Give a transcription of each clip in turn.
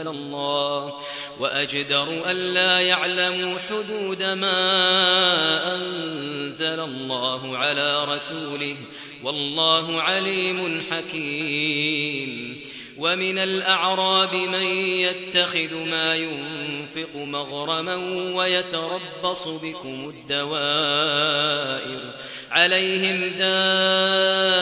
الله وأجدر ألا يعلموا حدود ما أنزل الله على رسوله والله عليم حكيم ومن الأعراب من يتخذ ما ينفق مغرما ويتربص بكم الدوائر عليهم دائرة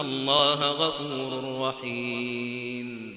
الله غفور رحيم